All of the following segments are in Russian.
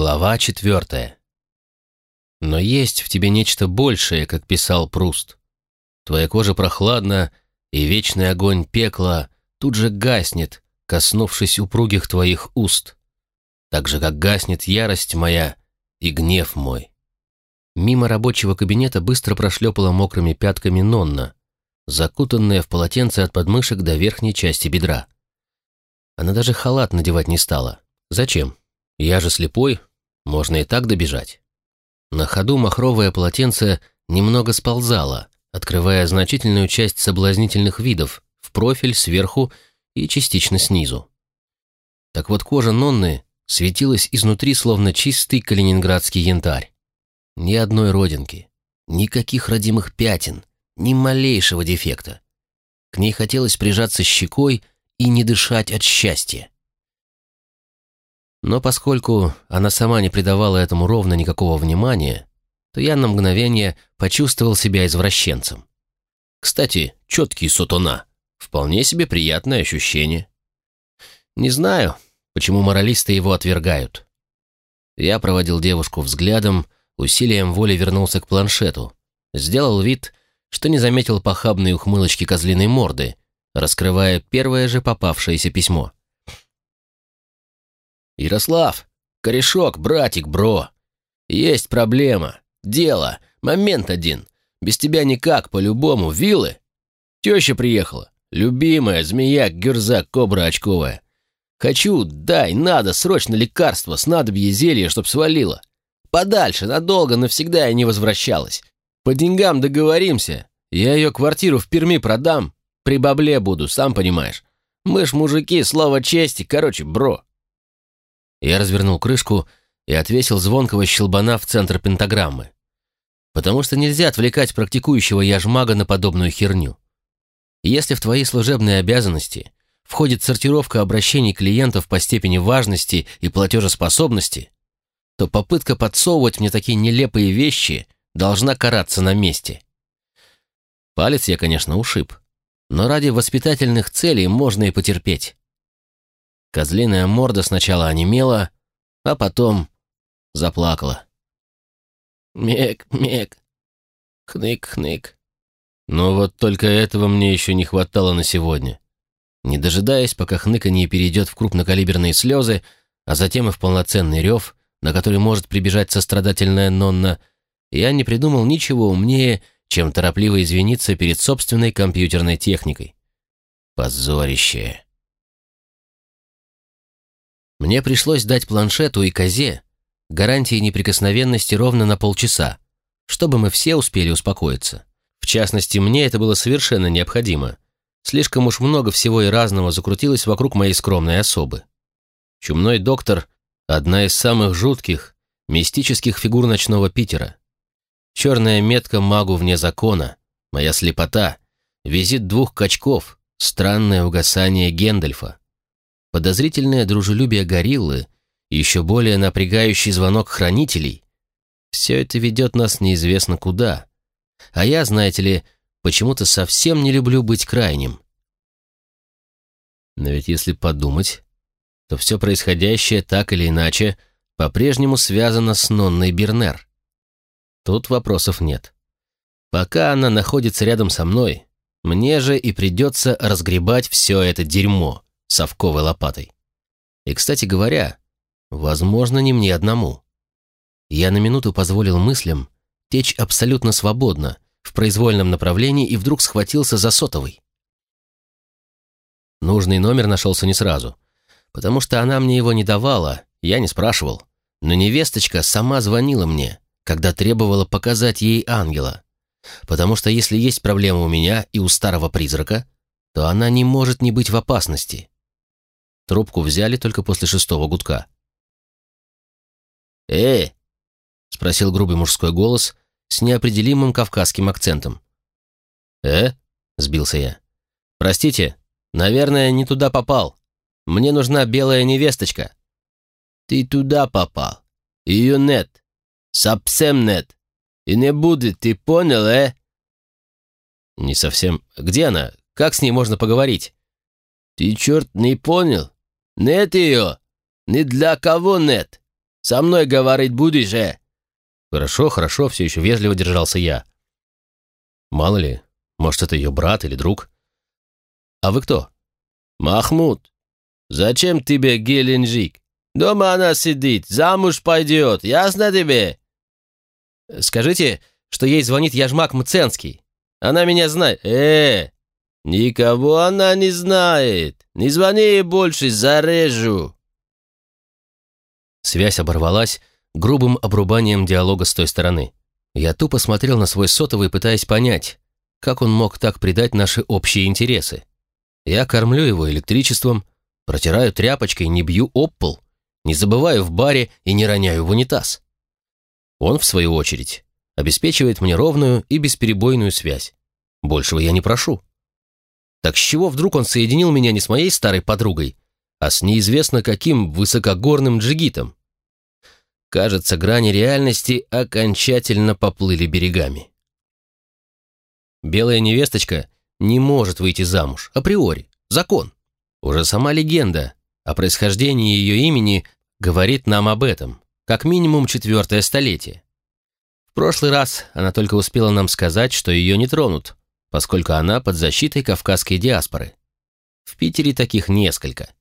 Глава четвертая. Но есть в тебе нечто большее, как писал Пруст. Твоя кожа прохладна, и вечный огонь пекла тут же гаснет, коснувшись упругих твоих уст. Так же, как гаснет ярость моя и гнев мой. Мимо рабочего кабинета быстро прошлепала мокрыми пятками Нонна, закутанная в полотенце от подмышек до верхней части бедра. Она даже халат надевать не стала. Зачем? Я же слепой, можно и так добежать. На ходу махровое полотенце немного сползало, открывая значительную часть соблазнительных видов в профиль, сверху и частично снизу. Так вот кожа Нонны светилась изнутри, словно чистый калининградский янтарь. Ни одной родинки, никаких родимых пятен, ни малейшего дефекта. К ней хотелось прижаться щекой и не дышать от счастья. Но поскольку она сама не придавала этому ровно никакого внимания, то я на мгновение почувствовал себя извращенцем. Кстати, четкий сутона. Вполне себе приятное ощущение. Не знаю, почему моралисты его отвергают. Я проводил девушку взглядом, усилием воли вернулся к планшету, сделал вид, что не заметил похабной ухмылочки козлиной морды, раскрывая первое же попавшееся письмо. «Ярослав! Корешок, братик, бро! Есть проблема, дело, момент один. Без тебя никак, по-любому, вилы. Теща приехала, любимая, змея, гюрза, кобра очковая. Хочу, дай, надо, срочно лекарство, снадобье, зелье, чтоб свалило. Подальше, надолго, навсегда и не возвращалась. По деньгам договоримся. Я ее квартиру в Перми продам. При бабле буду, сам понимаешь. Мы ж мужики, слово чести, короче, бро. Я развернул крышку и отвесил звонкого щелбана в центр пентаграммы. Потому что нельзя отвлекать практикующего яжмага на подобную херню. Если в твои служебные обязанности входит сортировка обращений клиентов по степени важности и платежеспособности, то попытка подсовывать мне такие нелепые вещи должна караться на месте. Палец я, конечно, ушиб, но ради воспитательных целей можно и потерпеть. Козлиная морда сначала онемела, а потом заплакала. «Мек, мек, хнык-хнык». Но вот только этого мне еще не хватало на сегодня. Не дожидаясь, пока хныканье перейдет в крупнокалиберные слезы, а затем и в полноценный рев, на который может прибежать сострадательная Нонна, я не придумал ничего умнее, чем торопливо извиниться перед собственной компьютерной техникой. Позорище. Мне пришлось дать планшету и козе гарантии неприкосновенности ровно на полчаса, чтобы мы все успели успокоиться. В частности, мне это было совершенно необходимо. Слишком уж много всего и разного закрутилось вокруг моей скромной особы. Чумной доктор — одна из самых жутких, мистических фигур ночного Питера. Черная метка магу вне закона, моя слепота, визит двух качков, странное угасание Гендальфа подозрительное дружелюбие гориллы и еще более напрягающий звонок хранителей — все это ведет нас неизвестно куда. А я, знаете ли, почему-то совсем не люблю быть крайним. Но ведь если подумать, то все происходящее так или иначе по-прежнему связано с Нонной Бернер. Тут вопросов нет. Пока она находится рядом со мной, мне же и придется разгребать все это дерьмо совковой лопатой. И, кстати говоря, возможно, не мне одному. Я на минуту позволил мыслям течь абсолютно свободно, в произвольном направлении и вдруг схватился за сотовый. Нужный номер нашелся не сразу, потому что она мне его не давала, я не спрашивал. Но невесточка сама звонила мне, когда требовала показать ей ангела. Потому что если есть проблема у меня и у старого призрака, то она не может не быть в опасности. Трубку взяли только после шестого гудка. «Эй!» — спросил грубый мужской голос с неопределимым кавказским акцентом. «Э?» — сбился я. «Простите, наверное, не туда попал. Мне нужна белая невесточка». «Ты туда попал. Ее нет. Совсем нет. И не будет, ты понял, э?» «Не совсем. Где она? Как с ней можно поговорить?» «Ты черт не понял? Нет ее! Ни для кого нет! Со мной говорить будешь, э?» «Хорошо, хорошо», — все еще вежливо держался я. «Мало ли, может, это ее брат или друг?» «А вы кто?» «Махмуд, зачем тебе Геленджик? Дома она сидит, замуж пойдет, ясно тебе?» «Скажите, что ей звонит Яжмак Мценский. Она меня знает». «Э, никого она не знает. Не звони ей больше, зарежу». Связь оборвалась грубым обрубанием диалога с той стороны. Я тупо смотрел на свой сотовый, пытаясь понять, как он мог так предать наши общие интересы. Я кормлю его электричеством, протираю тряпочкой, не бью об пол, не забываю в баре и не роняю в унитаз. Он, в свою очередь, обеспечивает мне ровную и бесперебойную связь. Большего я не прошу. Так с чего вдруг он соединил меня не с моей старой подругой, а с неизвестно каким высокогорным джигитом? Кажется, грани реальности окончательно поплыли берегами. Белая невесточка не может выйти замуж, априори, закон. Уже сама легенда о происхождении ее имени говорит нам об этом, как минимум четвертое столетие. В прошлый раз она только успела нам сказать, что ее не тронут, поскольку она под защитой кавказской диаспоры. В Питере таких несколько.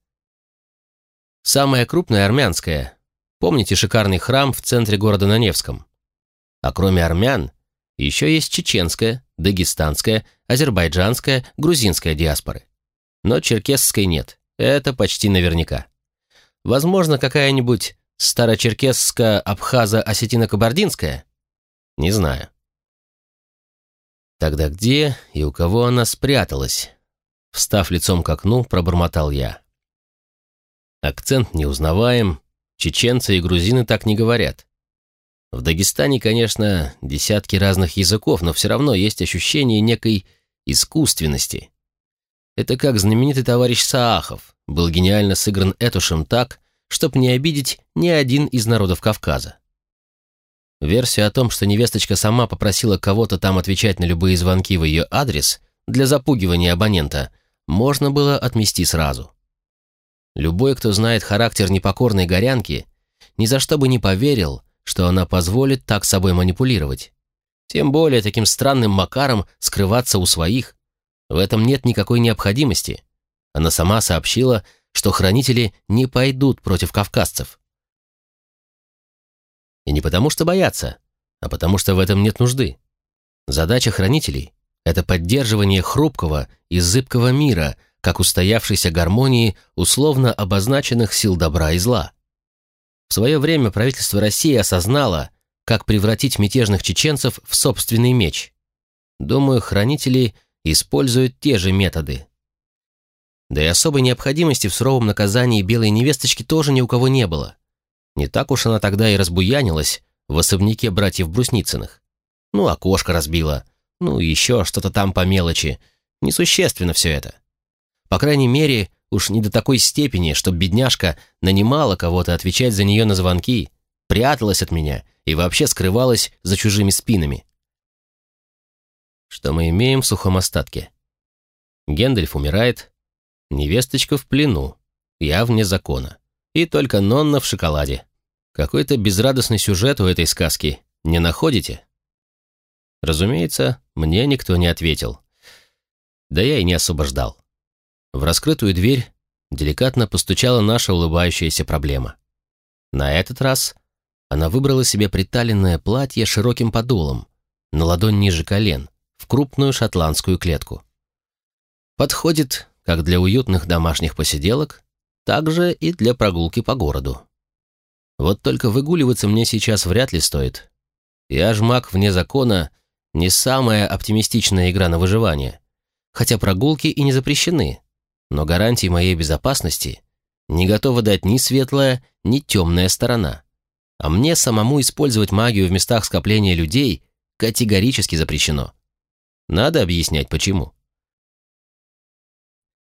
Самая крупная армянская. Помните шикарный храм в центре города на Невском? А кроме армян, еще есть чеченская, дагестанская, азербайджанская, грузинская диаспоры. Но черкесской нет, это почти наверняка. Возможно, какая-нибудь старочеркесска-абхаза-осетино-кабардинская? Не знаю. Тогда где и у кого она спряталась? Встав лицом к окну, пробормотал я. Акцент не узнаваем, чеченцы и грузины так не говорят. В Дагестане, конечно, десятки разных языков, но все равно есть ощущение некой искусственности. Это как знаменитый товарищ Саахов был гениально сыгран Этушем так, чтоб не обидеть ни один из народов Кавказа. Версию о том, что невесточка сама попросила кого-то там отвечать на любые звонки в ее адрес для запугивания абонента, можно было отмести сразу. Любой, кто знает характер непокорной горянки, ни за что бы не поверил, что она позволит так собой манипулировать. Тем более таким странным макаром скрываться у своих. В этом нет никакой необходимости. Она сама сообщила, что хранители не пойдут против кавказцев. Не потому что боятся, а потому что в этом нет нужды. Задача хранителей — это поддерживание хрупкого и зыбкого мира, как устоявшейся гармонии условно обозначенных сил добра и зла. В свое время правительство России осознало, как превратить мятежных чеченцев в собственный меч. Думаю, хранители используют те же методы. Да и особой необходимости в суровом наказании белой невесточки тоже ни у кого не было. Не так уж она тогда и разбуянилась в особняке братьев Брусницыных. Ну, окошко разбила, ну, еще что-то там по мелочи. Несущественно все это. По крайней мере, Уж не до такой степени, что бедняжка нанимала кого-то отвечать за нее на звонки, пряталась от меня и вообще скрывалась за чужими спинами. Что мы имеем в сухом остатке? Гендальф умирает, невесточка в плену, я вне закона, и только Нонна в шоколаде. Какой-то безрадостный сюжет у этой сказки, не находите? Разумеется, мне никто не ответил. Да я и не освобождал. В раскрытую дверь деликатно постучала наша улыбающаяся проблема. На этот раз она выбрала себе приталенное платье широким подолом, на ладонь ниже колен, в крупную шотландскую клетку. Подходит как для уютных домашних посиделок, так же и для прогулки по городу. Вот только выгуливаться мне сейчас вряд ли стоит. Я жмак вне закона не самая оптимистичная игра на выживание, хотя прогулки и не запрещены, но гарантии моей безопасности не готова дать ни светлая, ни темная сторона. А мне самому использовать магию в местах скопления людей категорически запрещено. Надо объяснять, почему.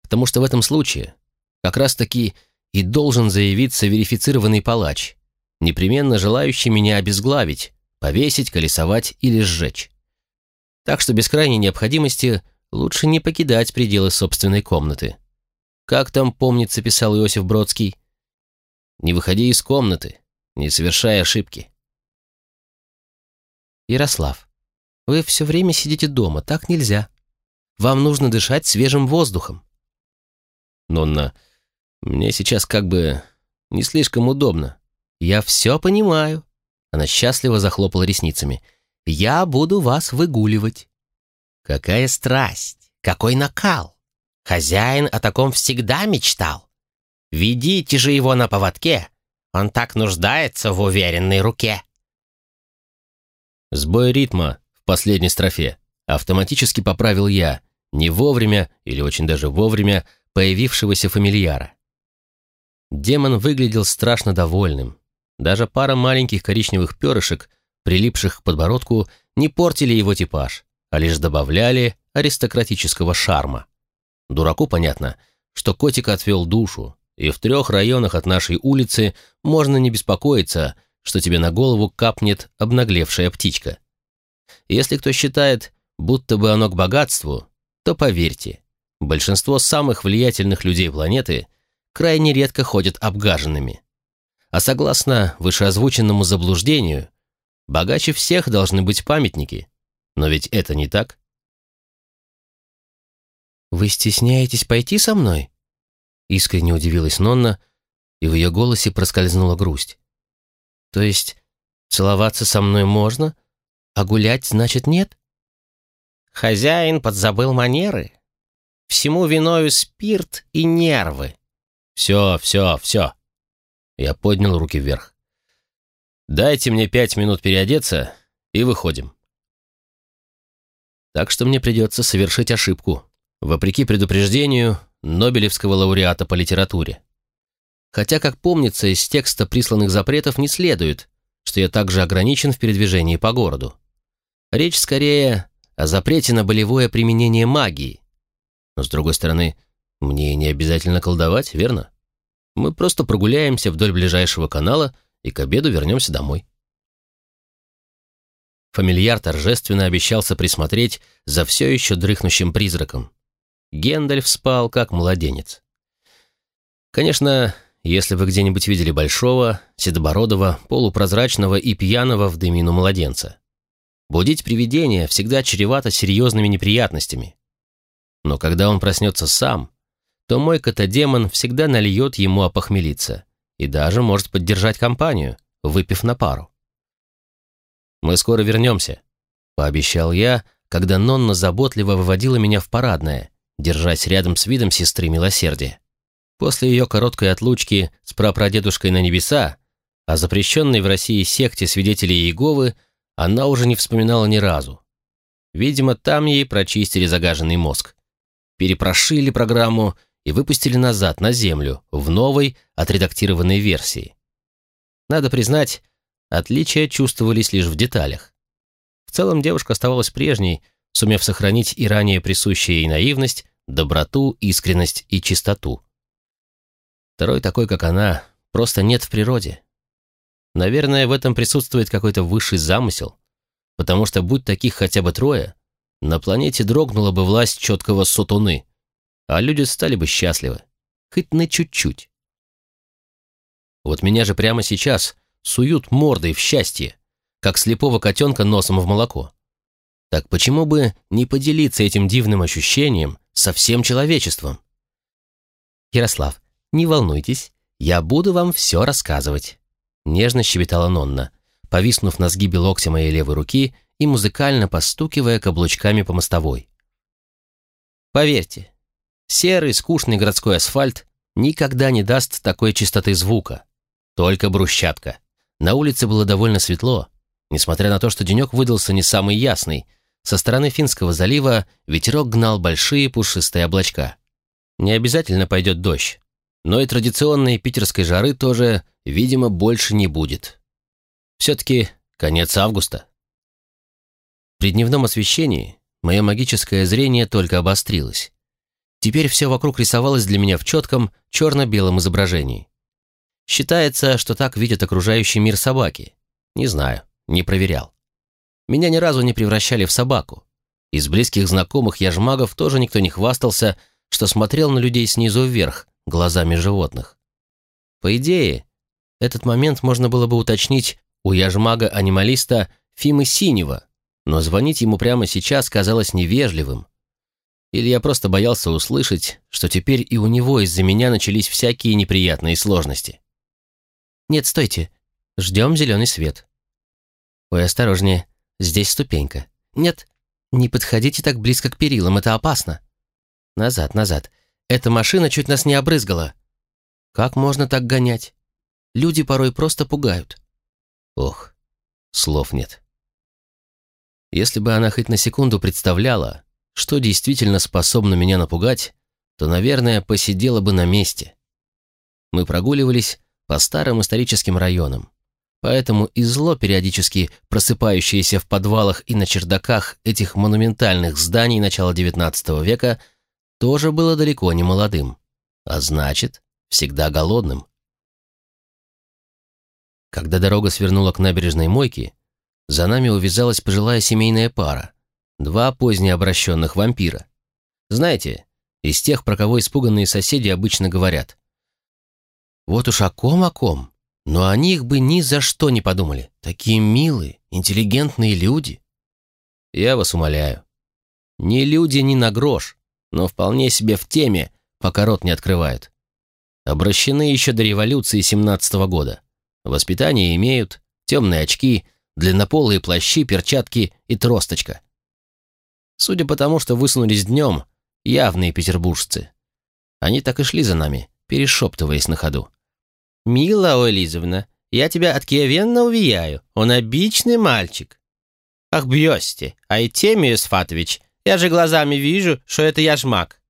Потому что в этом случае как раз-таки и должен заявиться верифицированный палач, непременно желающий меня обезглавить, повесить, колесовать или сжечь. Так что без крайней необходимости лучше не покидать пределы собственной комнаты. Как там, помнится, писал Иосиф Бродский? «Не выходи из комнаты, не совершай ошибки. Ярослав, вы все время сидите дома, так нельзя. Вам нужно дышать свежим воздухом. Нонна, мне сейчас как бы не слишком удобно. Я все понимаю. Она счастливо захлопала ресницами. Я буду вас выгуливать. Какая страсть, какой накал. Хозяин о таком всегда мечтал. Ведите же его на поводке. Он так нуждается в уверенной руке. Сбой ритма в последней строфе автоматически поправил я, не вовремя или очень даже вовремя появившегося фамильяра. Демон выглядел страшно довольным. Даже пара маленьких коричневых перышек, прилипших к подбородку, не портили его типаж, а лишь добавляли аристократического шарма. Дураку понятно, что котик отвел душу, и в трех районах от нашей улицы можно не беспокоиться, что тебе на голову капнет обнаглевшая птичка. Если кто считает, будто бы оно к богатству, то поверьте, большинство самых влиятельных людей планеты крайне редко ходят обгаженными. А согласно вышеозвученному заблуждению, богаче всех должны быть памятники. Но ведь это не так. «Вы стесняетесь пойти со мной?» Искренне удивилась Нонна, и в ее голосе проскользнула грусть. То есть целоваться со мной можно, а гулять, значит, нет? Хозяин подзабыл манеры. Всему виною спирт и нервы. Все, все, все. Я поднял руки вверх. Дайте мне пять минут переодеться и выходим. Так что мне придется совершить ошибку, вопреки предупреждению Нобелевского лауреата по литературе. Хотя, как помнится, из текста присланных запретов не следует, что я также ограничен в передвижении по городу. Речь скорее о запрете на болевое применение магии. Но, с другой стороны, мне не обязательно колдовать, верно? Мы просто прогуляемся вдоль ближайшего канала и к обеду вернемся домой. Фамильяр торжественно обещался присмотреть за все еще дрыхнущим призраком. Гендальф спал, как младенец. Конечно, если вы где-нибудь видели большого, седобородого, полупрозрачного и пьяного в дымину младенца. Будить привидение всегда чревато серьезными неприятностями. Но когда он проснется сам, то мой котодемон всегда нальет ему опохмелиться и даже может поддержать компанию, выпив на пару. «Мы скоро вернемся», — пообещал я, когда Нонна заботливо выводила меня в парадное, держась рядом с видом сестры милосердия. После ее короткой отлучки с прапрадедушкой на небеса, о запрещенной в России секте свидетелей Иеговы, она уже не вспоминала ни разу. Видимо, там ей прочистили загаженный мозг. Перепрошили программу и выпустили назад, на землю, в новой, отредактированной версии. Надо признать, отличия чувствовались лишь в деталях. В целом девушка оставалась прежней, сумев сохранить и ранее присущие ей наивность, доброту, искренность и чистоту. Второй такой, как она, просто нет в природе. Наверное, в этом присутствует какой-то высший замысел, потому что, будь таких хотя бы трое, на планете дрогнула бы власть четкого сотуны, а люди стали бы счастливы, хоть на чуть-чуть. Вот меня же прямо сейчас суют мордой в счастье, как слепого котенка носом в молоко. Так почему бы не поделиться этим дивным ощущением со всем человечеством? Ярослав, «Не волнуйтесь, я буду вам все рассказывать», — нежно щебетала Нонна, повиснув на сгибе локтя моей левой руки и музыкально постукивая каблучками по мостовой. «Поверьте, серый скучный городской асфальт никогда не даст такой чистоты звука, только брусчатка. На улице было довольно светло, несмотря на то, что денек выдался не самый ясный, со стороны Финского залива ветерок гнал большие пушистые облачка. Не обязательно пойдет дождь, но и традиционной питерской жары тоже, видимо, больше не будет. Все-таки конец августа. При дневном освещении мое магическое зрение только обострилось. Теперь все вокруг рисовалось для меня в четком черно-белом изображении. Считается, что так видят окружающий мир собаки. Не знаю, не проверял. Меня ни разу не превращали в собаку. Из близких знакомых яжмагов тоже никто не хвастался, что смотрел на людей снизу вверх, глазами животных. По идее, Этот момент можно было бы уточнить у яжмага-анималиста Фимы Синего, но звонить ему прямо сейчас казалось невежливым. Или я просто боялся услышать, что теперь и у него из-за меня начались всякие неприятные сложности. «Нет, стойте. Ждем зеленый свет». «Ой, осторожнее. Здесь ступенька. Нет, не подходите так близко к перилам, это опасно. Назад, назад. Эта машина чуть нас не обрызгала. Как можно так гонять? Люди порой просто пугают». Ох, слов нет. Если бы она хоть на секунду представляла, что действительно способно меня напугать, то, наверное, посидела бы на месте. Мы прогуливались по старым историческим районам. Поэтому и зло, периодически просыпающееся в подвалах и на чердаках этих монументальных зданий начала XIX века, тоже было далеко не молодым, а значит, всегда голодным. Когда дорога свернула к набережной мойке, за нами увязалась пожилая семейная пара, два поздне обращенных вампира. Знаете, из тех, про кого испуганные соседи обычно говорят. Вот уж о ком о ком, но о них бы ни за что не подумали. Такие милые, интеллигентные люди. Я вас умоляю. Не люди ни на грош, но вполне себе в теме, пока рот не открывают. Обращены еще до революции 17 -го года. Воспитание имеют, темные очки — длиннополые плащи, перчатки и тросточка. Судя по тому, что высунулись днем, явные петербуржцы. Они так и шли за нами, перешептываясь на ходу. «Мила Элизовна, я тебя откровенно увияю. Он обычный мальчик». «Ах, бьёсте, Айтемиус Фатович, я же глазами вижу, что это яжмак».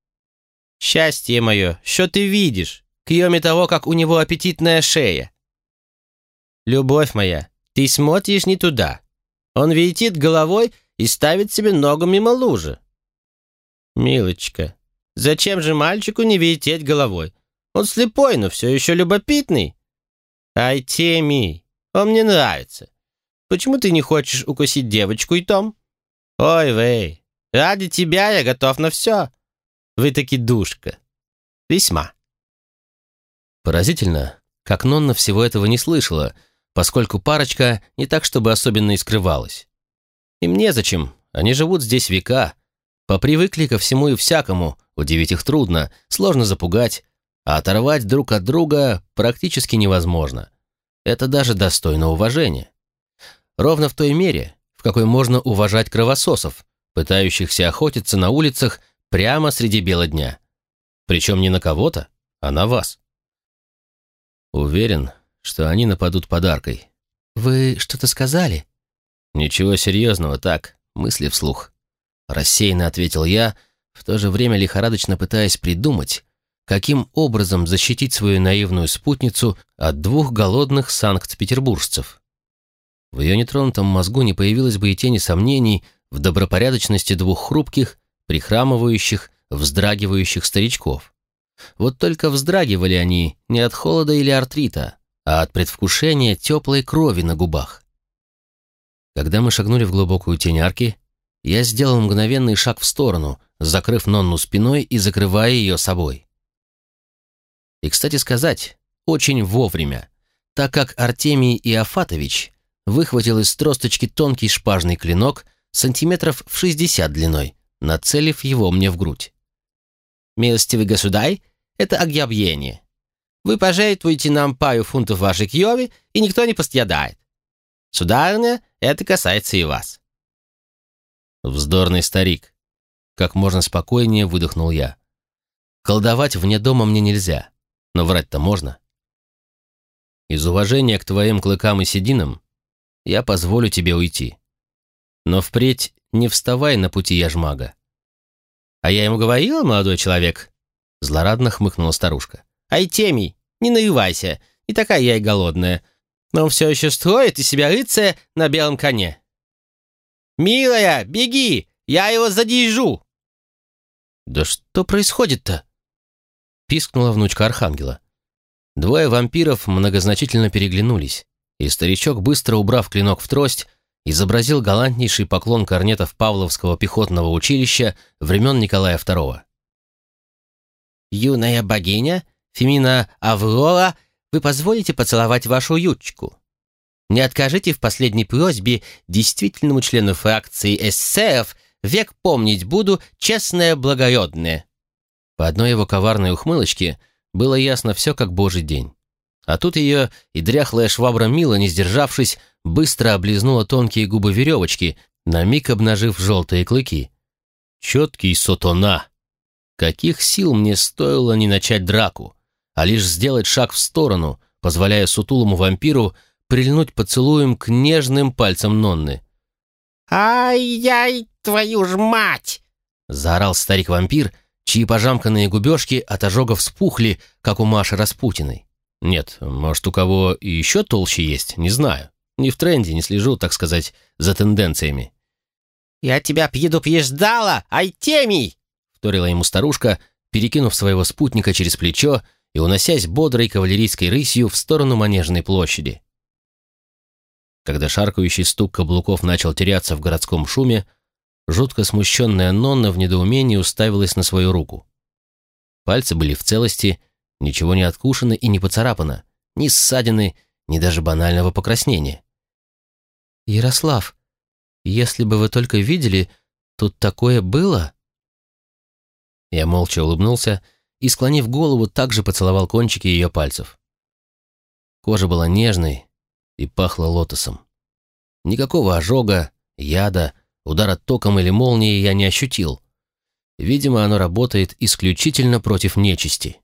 «Счастье мое, что ты видишь, кроме того, как у него аппетитная шея?» «Любовь моя, ты смотришь не туда. Он вертит головой и ставит себе ногу мимо лужи. Милочка, зачем же мальчику не вертеть головой? Он слепой, но все еще любопытный. Ай, Теми, он мне нравится. Почему ты не хочешь укусить девочку и Том? Ой, вей, ради тебя я готов на все. Вы таки душка. Весьма. Поразительно, как Нонна всего этого не слышала, поскольку парочка не так, чтобы особенно и скрывалась. Им незачем, они живут здесь века, попривыкли ко всему и всякому, удивить их трудно, сложно запугать, а оторвать друг от друга практически невозможно. Это даже достойно уважения. Ровно в той мере, в какой можно уважать кровососов, пытающихся охотиться на улицах прямо среди бела дня. Причем не на кого-то, а на вас. Уверен, что они нападут подаркой. «Вы что-то сказали?» «Ничего серьезного, так, мысли вслух». Рассеянно ответил я, в то же время лихорадочно пытаясь придумать, каким образом защитить свою наивную спутницу от двух голодных санкт-петербуржцев. В ее нетронутом мозгу не появилось бы и тени сомнений в добропорядочности двух хрупких, прихрамывающих, вздрагивающих старичков. Вот только вздрагивали они не от холода или артрита, а от предвкушения теплой крови на губах. Когда мы шагнули в глубокую тень арки, я сделал мгновенный шаг в сторону, закрыв Нонну спиной и закрывая ее собой. И, кстати сказать, очень вовремя, так как Артемий Иофатович выхватил из тросточки тонкий шпажный клинок сантиметров в 60 длиной, нацелив его мне в грудь. «Милостивый государь, это объявление. Вы пожертвуете нам пару фунтов вашей кьёви, и никто не пострадает. Сударыня, это касается и вас». «Вздорный старик», — как можно спокойнее выдохнул я. «Колдовать вне дома мне нельзя, но врать-то можно. Из уважения к твоим клыкам и сединам я позволю тебе уйти. Но впредь не вставай на пути яжмага». «А я ему говорила, молодой человек?» Злорадно хмыкнула старушка. «Айтемий, не наивайся, не такая я и голодная. Но все еще строит из себя рыцаря на белом коне. «Милая, беги! Я его задержу!» «Да что происходит-то?» Пискнула внучка Архангела. Двое вампиров многозначительно переглянулись, и старичок, быстро убрав клинок в трость, изобразил галантнейший поклон корнетов Павловского пехотного училища времен Николая II. «Юная богиня Фемина Аврора, вы позволите поцеловать вашу ючку? Не откажите в последней просьбе действительному члену фракции эсеров век помнить буду честное благородное». По одной его коварной ухмылочке было ясно все как божий день. А тут ее и дряхлая швабра Мила, не сдержавшись, быстро облизнула тонкие губы веревочки, на миг обнажив желтые клыки. Четкий сотона! Каких сил мне стоило не начать драку, а лишь сделать шаг в сторону, позволяя сутулому вампиру прильнуть поцелуем к нежным пальцам Нонны. «Ай-яй, твою ж мать!» — заорал старик-вампир, чьи пожамканные губежки от ожогов спухли, как у Маши Распутиной. Нет, может, у кого и еще толще есть, не знаю. Не в тренде, не слежу, так сказать, за тенденциями. «Я тебя пьеду-пьеждала, Айтемий!» — вторила ему старушка, перекинув своего спутника через плечо и уносясь бодрой кавалерийской рысью в сторону Манежной площади. Когда шаркающий стук каблуков начал теряться в городском шуме, жутко смущенная Нонна в недоумении уставилась на свою руку. Пальцы были в целости, ничего не откушено и не поцарапано, ни ссадины, ни даже банального покраснения. «Ярослав, если бы вы только видели, тут такое было?» Я молча улыбнулся и, склонив голову, также поцеловал кончики ее пальцев. Кожа была нежной и пахла лотосом. Никакого ожога, яда, удара током или молнией я не ощутил. Видимо, оно работает исключительно против нечисти.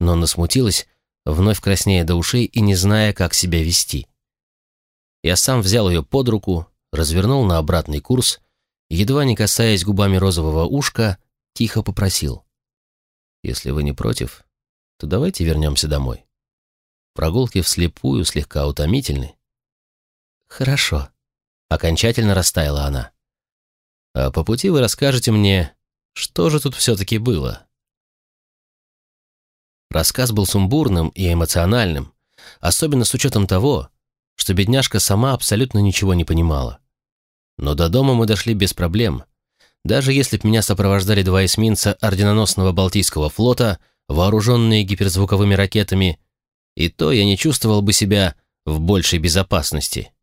Но насмутилась, вновь краснея до ушей и не зная, как себя вести. Я сам взял ее под руку, развернул на обратный курс, едва не касаясь губами розового ушка, тихо попросил. «Если вы не против, то давайте вернемся домой. Прогулки вслепую слегка утомительны». «Хорошо», — окончательно растаяла она. «А по пути вы расскажете мне, что же тут все-таки было?» Рассказ был сумбурным и эмоциональным, особенно с учетом того, что бедняжка сама абсолютно ничего не понимала. Но до дома мы дошли без проблем. Даже если б меня сопровождали два эсминца орденоносного Балтийского флота, вооруженные гиперзвуковыми ракетами, и то я не чувствовал бы себя в большей безопасности.